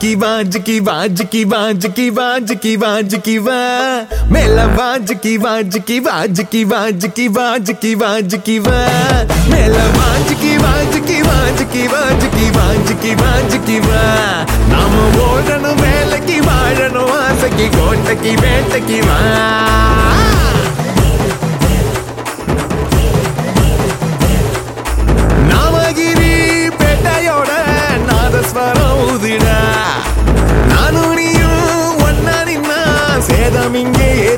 की बाज की बाज की बाज की बाज की बाज की वा मेला बाज की बाज की बाज की बाज की बाज की बाज की वा मेला बाज की बाज की बाज की बाज की बाज की बाज की वा नाम बोलन मेल की बाजनो आस की गोट की बेट की वा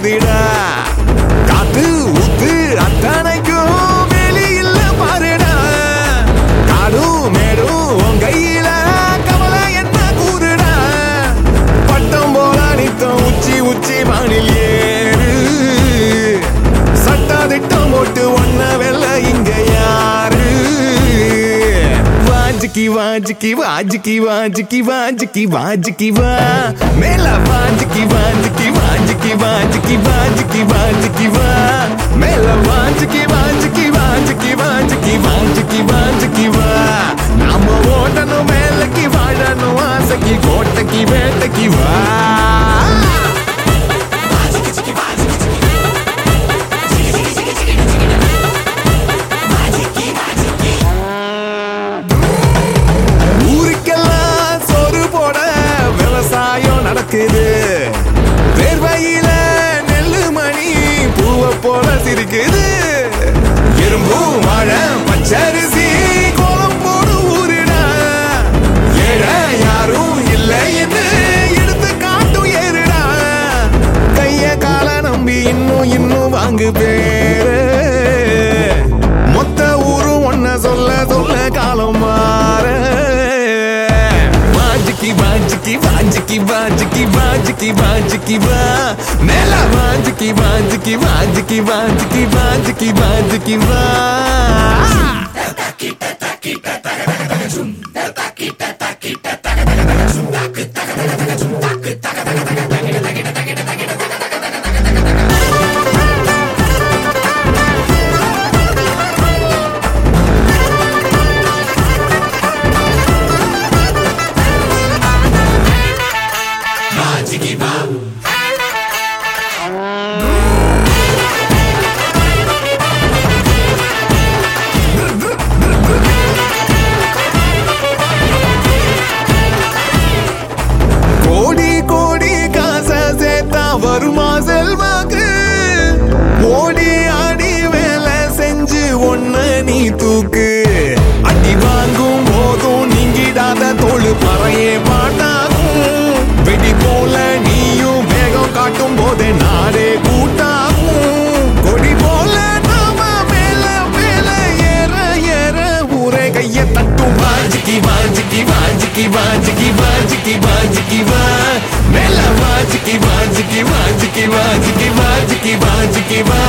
இங்கே காத்து ஊத்து அத்தனைக்கும் வெளியில் பாருடா. காடும் மேடும் உன் கையில கவலை என்ன கூறுடா. பட்டம் போல நித்தம் உச்சி உச்சி வானில். ஏறு की वाज की वाज की वाज की वाज की वाज की वा मेला वाज की वाज की वाज की वाज की वाज की वाज की वा मेला वाज की वाज की वाज की वाज की वाज की वाज की वा नाम ओटनु मेल की वाड़नु आस की कोट की बेट की वा காத்திருக்குது எறும்பூர் की बाज की बाज की बाज की बा मेला बाज की बाज की बाज की बाज की बाज की बाज की बा தூக்கு அடி வாங்கும் போதும் நீங்கிடாத தோல் பறையே பாட்டாகும் வெடி போல நீயும் வேகம் காட்டும் போதே நாடே கூட்டாகும் கொடி போல நாம மேல மேல ஏற ஏற ஊரே கைய தட்டும் வாஞ்சிக்கி வாஞ்சிக்கி வாஞ்சிக்கி வாஞ்சிக்கி வாஞ்சிக்கி வாஞ்சிக்கி வா மேல வாஞ்சிக்கி வாஞ்சிக்கி வாஞ்சிக்கி வாஞ்சிக்கி வாஞ்சிக்கி வாஞ்சிக்கி வா